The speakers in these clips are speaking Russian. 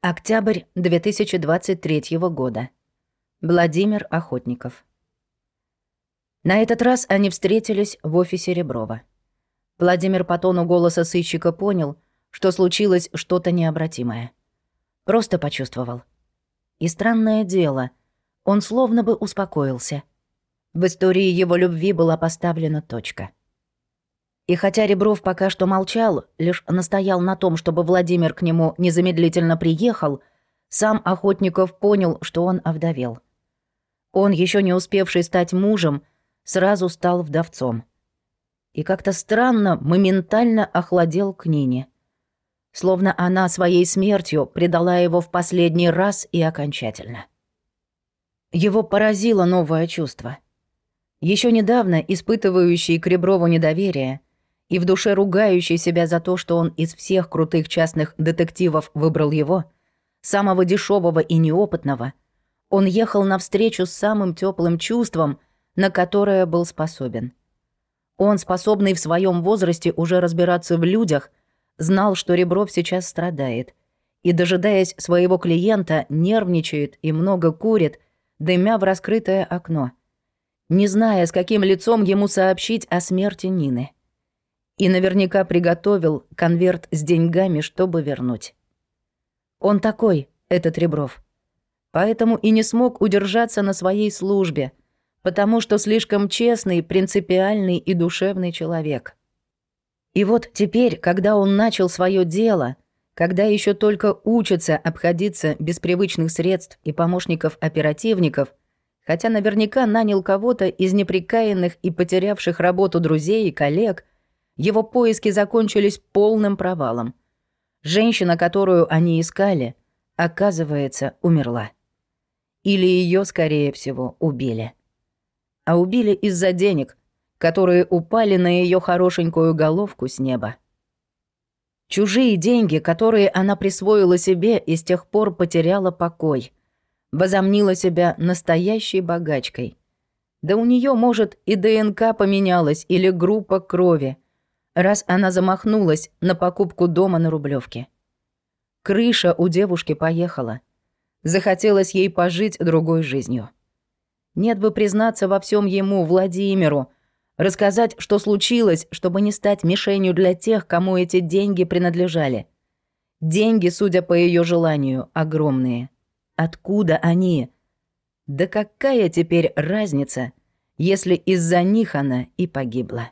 Октябрь 2023 года. Владимир Охотников. На этот раз они встретились в офисе Реброва. Владимир по тону голоса сыщика понял, что случилось что-то необратимое. Просто почувствовал. И странное дело, он словно бы успокоился. В истории его любви была поставлена точка — и хотя Ребров пока что молчал, лишь настоял на том, чтобы Владимир к нему незамедлительно приехал, сам Охотников понял, что он овдовел. Он, еще не успевший стать мужем, сразу стал вдовцом. И как-то странно, моментально охладел к Нине. Словно она своей смертью предала его в последний раз и окончательно. Его поразило новое чувство. Еще недавно испытывающий к Реброву недоверие — и в душе ругающий себя за то, что он из всех крутых частных детективов выбрал его, самого дешевого и неопытного, он ехал навстречу с самым теплым чувством, на которое был способен. Он, способный в своем возрасте уже разбираться в людях, знал, что Ребров сейчас страдает, и, дожидаясь своего клиента, нервничает и много курит, дымя в раскрытое окно, не зная, с каким лицом ему сообщить о смерти Нины и наверняка приготовил конверт с деньгами, чтобы вернуть. Он такой, этот Ребров. Поэтому и не смог удержаться на своей службе, потому что слишком честный, принципиальный и душевный человек. И вот теперь, когда он начал свое дело, когда еще только учится обходиться без привычных средств и помощников-оперативников, хотя наверняка нанял кого-то из неприкаянных и потерявших работу друзей и коллег – его поиски закончились полным провалом. Женщина, которую они искали, оказывается, умерла. Или ее, скорее всего, убили. А убили из-за денег, которые упали на ее хорошенькую головку с неба. Чужие деньги, которые она присвоила себе и с тех пор потеряла покой. Возомнила себя настоящей богачкой. Да у нее может, и ДНК поменялась, или группа крови — раз она замахнулась на покупку дома на Рублевке. Крыша у девушки поехала. Захотелось ей пожить другой жизнью. Нет бы признаться во всем ему, Владимиру, рассказать, что случилось, чтобы не стать мишенью для тех, кому эти деньги принадлежали. Деньги, судя по ее желанию, огромные. Откуда они? Да какая теперь разница, если из-за них она и погибла?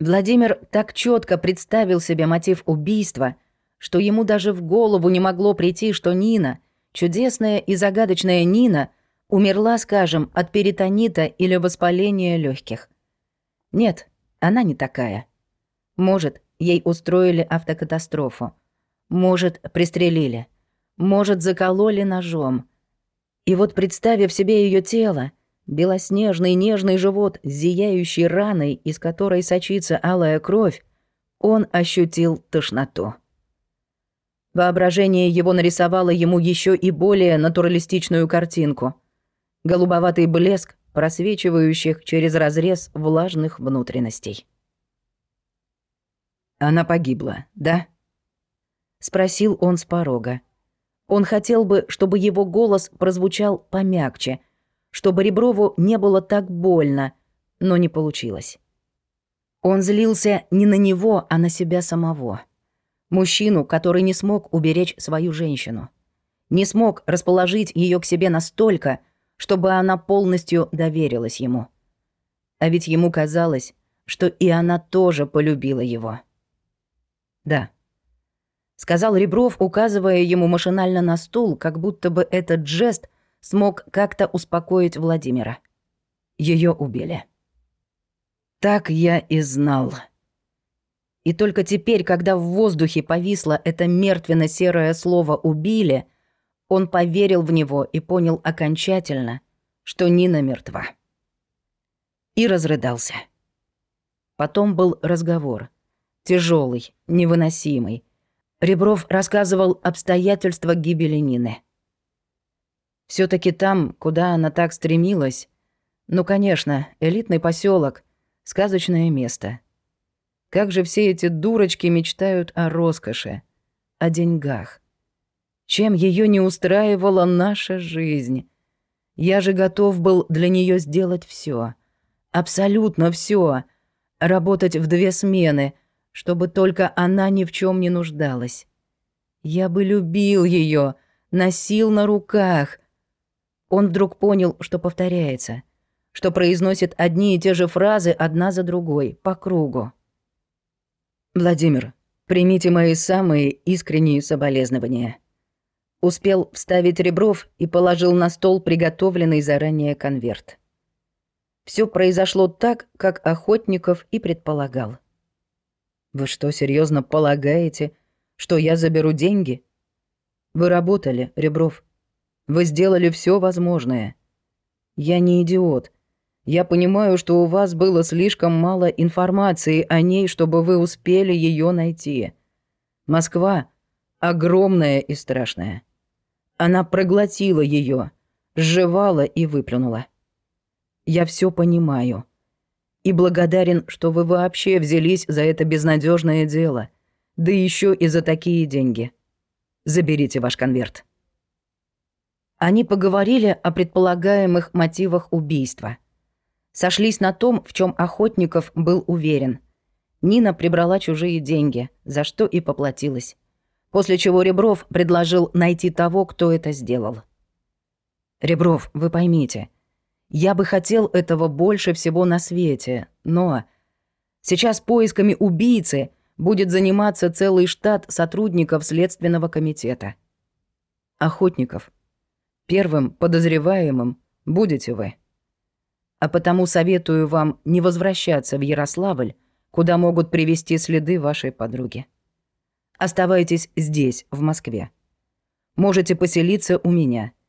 Владимир так четко представил себе мотив убийства, что ему даже в голову не могло прийти, что Нина, чудесная и загадочная Нина, умерла, скажем, от перитонита или воспаления легких. Нет, она не такая. Может, ей устроили автокатастрофу. Может, пристрелили. Может, закололи ножом. И вот представив себе ее тело, белоснежный нежный живот с зияющей раной, из которой сочится алая кровь, он ощутил тошноту. Воображение его нарисовало ему еще и более натуралистичную картинку. Голубоватый блеск, просвечивающих через разрез влажных внутренностей. «Она погибла, да?» — спросил он с порога. Он хотел бы, чтобы его голос прозвучал помягче — чтобы Реброву не было так больно, но не получилось. Он злился не на него, а на себя самого. Мужчину, который не смог уберечь свою женщину. Не смог расположить ее к себе настолько, чтобы она полностью доверилась ему. А ведь ему казалось, что и она тоже полюбила его. «Да», — сказал Ребров, указывая ему машинально на стул, как будто бы этот жест — смог как-то успокоить Владимира. Ее убили. Так я и знал. И только теперь, когда в воздухе повисло это мертвенно-серое слово «убили», он поверил в него и понял окончательно, что Нина мертва. И разрыдался. Потом был разговор. тяжелый, невыносимый. Ребров рассказывал обстоятельства гибели Нины все таки там, куда она так стремилась. Ну, конечно, элитный поселок, сказочное место. Как же все эти дурочки мечтают о роскоши, о деньгах. Чем ее не устраивала наша жизнь? Я же готов был для нее сделать все, Абсолютно все, Работать в две смены, чтобы только она ни в чем не нуждалась. Я бы любил ее, носил на руках. Он вдруг понял, что повторяется, что произносит одни и те же фразы одна за другой, по кругу. «Владимир, примите мои самые искренние соболезнования». Успел вставить Ребров и положил на стол приготовленный заранее конверт. Все произошло так, как Охотников и предполагал. «Вы что, серьезно полагаете, что я заберу деньги? Вы работали, Ребров. Вы сделали все возможное. Я не идиот. Я понимаю, что у вас было слишком мало информации о ней, чтобы вы успели ее найти. Москва огромная и страшная. Она проглотила ее, сживала и выплюнула. Я все понимаю. И благодарен, что вы вообще взялись за это безнадежное дело. Да еще и за такие деньги. Заберите ваш конверт. Они поговорили о предполагаемых мотивах убийства. Сошлись на том, в чем Охотников был уверен. Нина прибрала чужие деньги, за что и поплатилась. После чего Ребров предложил найти того, кто это сделал. «Ребров, вы поймите, я бы хотел этого больше всего на свете, но... Сейчас поисками убийцы будет заниматься целый штат сотрудников Следственного комитета. Охотников. Первым подозреваемым будете вы. А потому советую вам не возвращаться в Ярославль, куда могут привести следы вашей подруги. Оставайтесь здесь, в Москве. Можете поселиться у меня —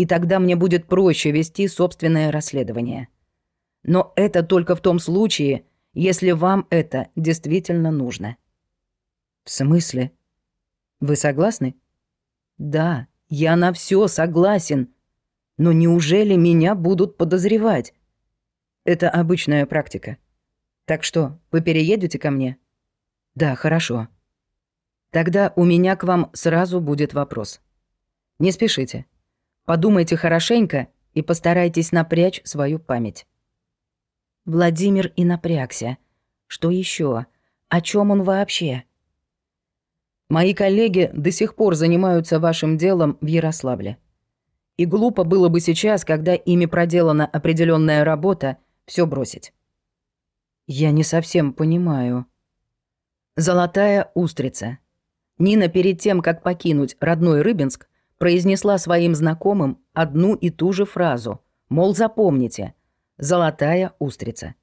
и тогда мне будет проще вести собственное расследование. Но это только в том случае, если вам это действительно нужно. В смысле? Вы согласны? Да, я на все согласен. Но неужели меня будут подозревать? Это обычная практика. Так что, вы переедете ко мне? Да, хорошо. Тогда у меня к вам сразу будет вопрос. Не спешите. Подумайте хорошенько и постарайтесь напрячь свою память. Владимир и напрягся. Что еще? О чем он вообще? Мои коллеги до сих пор занимаются вашим делом в Ярославле. И глупо было бы сейчас, когда ими проделана определенная работа, все бросить. Я не совсем понимаю. Золотая устрица. Нина перед тем, как покинуть родной Рыбинск, произнесла своим знакомым одну и ту же фразу, мол, запомните, золотая устрица.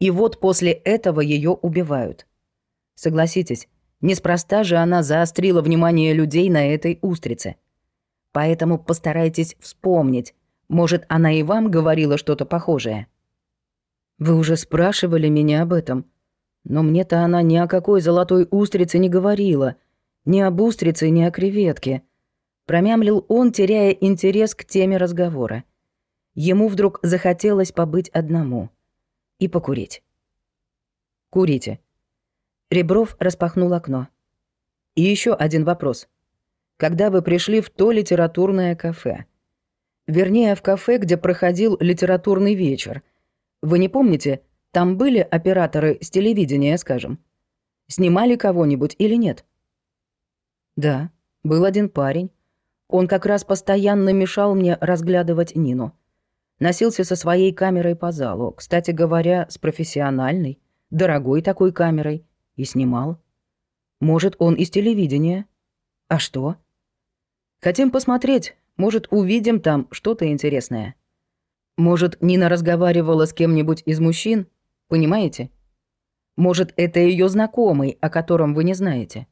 И вот после этого ее убивают. Согласитесь, неспроста же она заострила внимание людей на этой устрице. Поэтому постарайтесь вспомнить, может, она и вам говорила что-то похожее. Вы уже спрашивали меня об этом, но мне-то она ни о какой золотой устрице не говорила, ни об устрице, ни о креветке. Промямлил он, теряя интерес к теме разговора. Ему вдруг захотелось побыть одному. И покурить. «Курите». Ребров распахнул окно. «И еще один вопрос. Когда вы пришли в то литературное кафе? Вернее, в кафе, где проходил литературный вечер. Вы не помните, там были операторы с телевидения, скажем? Снимали кого-нибудь или нет?» «Да, был один парень. Он как раз постоянно мешал мне разглядывать Нину. Носился со своей камерой по залу, кстати говоря, с профессиональной, дорогой такой камерой, и снимал. Может, он из телевидения. А что? Хотим посмотреть, может, увидим там что-то интересное. Может, Нина разговаривала с кем-нибудь из мужчин, понимаете? Может, это ее знакомый, о котором вы не знаете.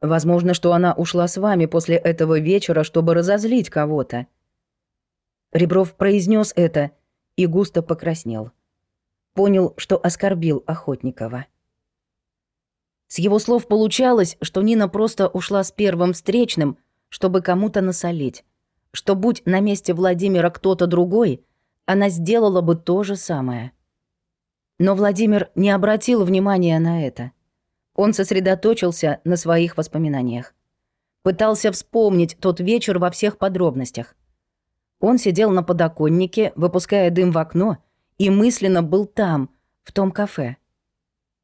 Возможно, что она ушла с вами после этого вечера, чтобы разозлить кого-то. Ребров произнес это и густо покраснел. Понял, что оскорбил Охотникова. С его слов получалось, что Нина просто ушла с первым встречным, чтобы кому-то насолить, что будь на месте Владимира кто-то другой, она сделала бы то же самое. Но Владимир не обратил внимания на это — он сосредоточился на своих воспоминаниях. Пытался вспомнить тот вечер во всех подробностях. Он сидел на подоконнике, выпуская дым в окно, и мысленно был там, в том кафе.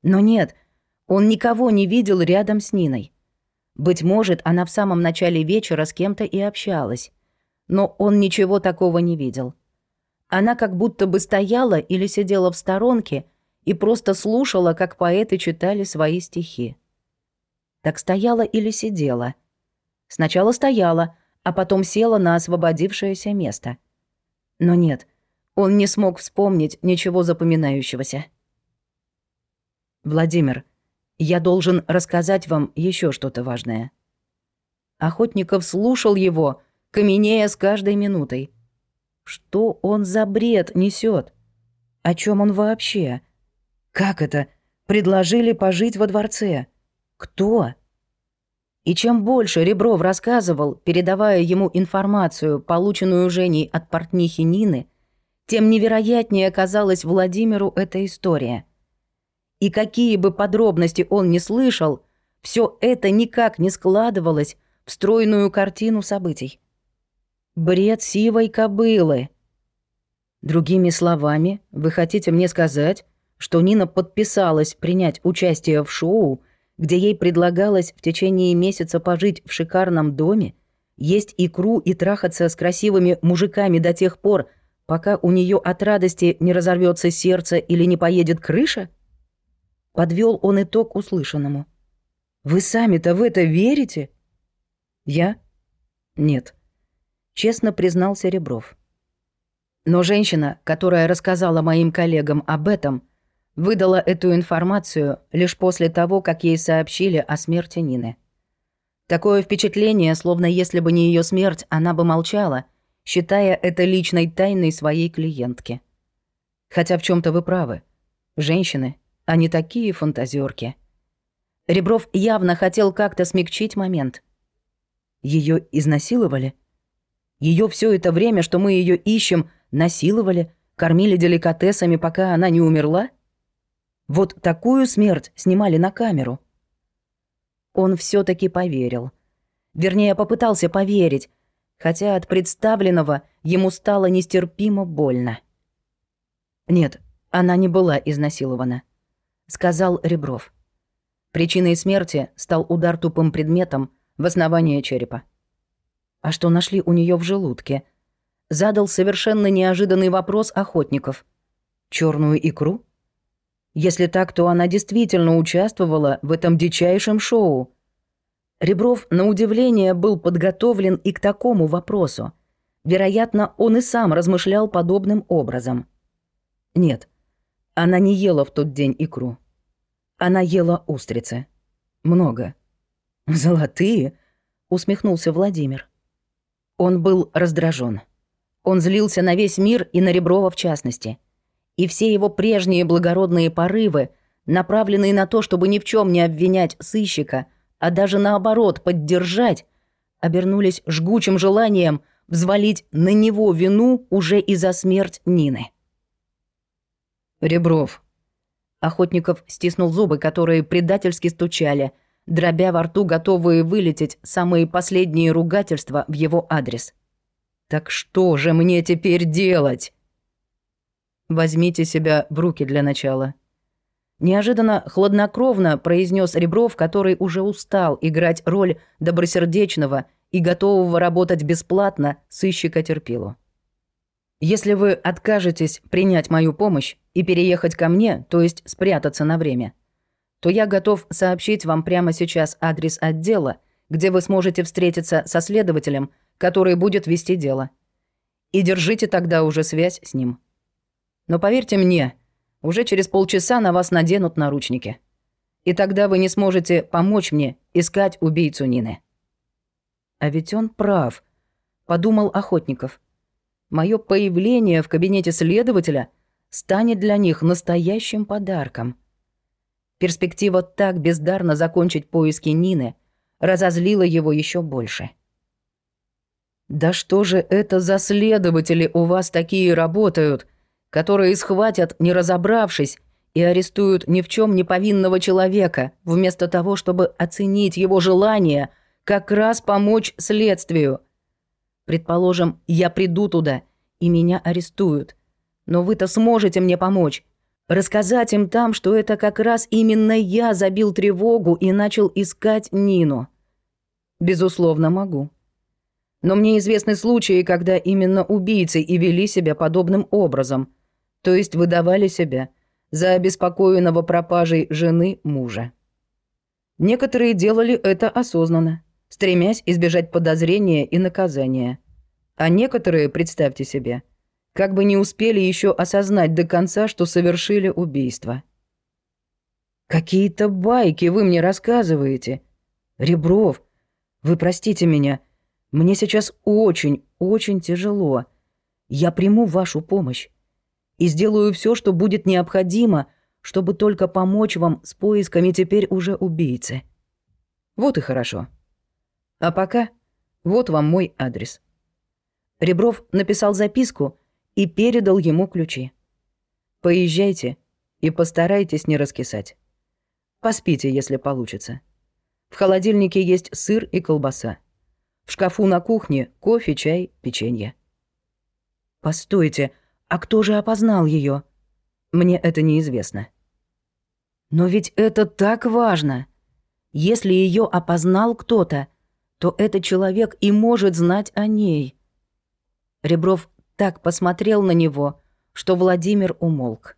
Но нет, он никого не видел рядом с Ниной. Быть может, она в самом начале вечера с кем-то и общалась. Но он ничего такого не видел. Она как будто бы стояла или сидела в сторонке и просто слушала, как поэты читали свои стихи. Так стояла или сидела. Сначала стояла, а потом села на освободившееся место. Но нет, он не смог вспомнить ничего запоминающегося. «Владимир, я должен рассказать вам еще что-то важное». Охотников слушал его, каменея с каждой минутой. Что он за бред несет? О чем он вообще? Как это? Предложили пожить во дворце? Кто? И чем больше Ребров рассказывал, передавая ему информацию, полученную Женей от портнихи Нины, тем невероятнее казалась Владимиру эта история. И какие бы подробности он ни слышал, все это никак не складывалось в стройную картину событий. Бред сивой кобылы. Другими словами, вы хотите мне сказать, что Нина подписалась принять участие в шоу, где ей предлагалось в течение месяца пожить в шикарном доме, есть икру и трахаться с красивыми мужиками до тех пор, пока у нее от радости не разорвется сердце или не поедет крыша? Подвел он итог услышанному. Вы сами-то в это верите? Я? Нет честно признался Ребров. Но женщина, которая рассказала моим коллегам об этом, выдала эту информацию лишь после того, как ей сообщили о смерти Нины. Такое впечатление, словно если бы не ее смерть, она бы молчала, считая это личной тайной своей клиентки. Хотя в чем то вы правы. Женщины, они такие фантазерки. Ребров явно хотел как-то смягчить момент. Ее изнасиловали? Ее все это время, что мы ее ищем, насиловали, кормили деликатесами, пока она не умерла? Вот такую смерть снимали на камеру. Он все таки поверил. Вернее, попытался поверить, хотя от представленного ему стало нестерпимо больно. «Нет, она не была изнасилована», — сказал Ребров. Причиной смерти стал удар тупым предметом в основание черепа. А что нашли у нее в желудке? Задал совершенно неожиданный вопрос охотников. Черную икру? Если так, то она действительно участвовала в этом дичайшем шоу. Ребров, на удивление, был подготовлен и к такому вопросу. Вероятно, он и сам размышлял подобным образом. Нет, она не ела в тот день икру. Она ела устрицы. Много. «Золотые?» — усмехнулся Владимир. Он был раздражен. Он злился на весь мир и на Реброва в частности. И все его прежние благородные порывы, направленные на то, чтобы ни в чем не обвинять сыщика, а даже наоборот поддержать, обернулись жгучим желанием взвалить на него вину уже и за смерть Нины. «Ребров». Охотников стиснул зубы, которые предательски стучали – дробя во рту готовые вылететь самые последние ругательства в его адрес. «Так что же мне теперь делать?» «Возьмите себя в руки для начала». Неожиданно хладнокровно произнес Ребров, который уже устал играть роль добросердечного и готового работать бесплатно сыщика терпилу. «Если вы откажетесь принять мою помощь и переехать ко мне, то есть спрятаться на время, — то я готов сообщить вам прямо сейчас адрес отдела, где вы сможете встретиться со следователем, который будет вести дело. И держите тогда уже связь с ним. Но поверьте мне, уже через полчаса на вас наденут наручники. И тогда вы не сможете помочь мне искать убийцу Нины. А ведь он прав, подумал Охотников. Мое появление в кабинете следователя станет для них настоящим подарком. Перспектива так бездарно закончить поиски Нины разозлила его еще больше. «Да что же это за следователи у вас такие работают, которые схватят, не разобравшись, и арестуют ни в чем не повинного человека, вместо того, чтобы оценить его желание, как раз помочь следствию. Предположим, я приду туда, и меня арестуют. Но вы-то сможете мне помочь. Рассказать им там, что это как раз именно я забил тревогу и начал искать Нину. Безусловно, могу. Но мне известны случаи, когда именно убийцы и вели себя подобным образом, то есть выдавали себя за обеспокоенного пропажей жены мужа. Некоторые делали это осознанно, стремясь избежать подозрения и наказания. А некоторые, представьте себе, как бы не успели еще осознать до конца, что совершили убийство. «Какие-то байки вы мне рассказываете. Ребров, вы простите меня, — мне сейчас очень, очень тяжело. Я приму вашу помощь и сделаю все, что будет необходимо, чтобы только помочь вам с поисками теперь уже убийцы. Вот и хорошо. А пока вот вам мой адрес. Ребров написал записку и передал ему ключи. Поезжайте и постарайтесь не раскисать. Поспите, если получится. В холодильнике есть сыр и колбаса. В шкафу на кухне кофе, чай, печенье. Постойте, а кто же опознал ее? Мне это неизвестно. Но ведь это так важно. Если ее опознал кто-то, то этот человек и может знать о ней. Ребров так посмотрел на него, что Владимир умолк.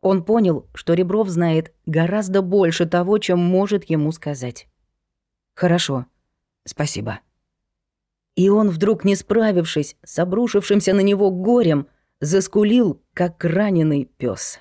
Он понял, что Ребров знает гораздо больше того, чем может ему сказать. «Хорошо, спасибо». И он вдруг, не справившись с обрушившимся на него горем, заскулил, как раненый пес.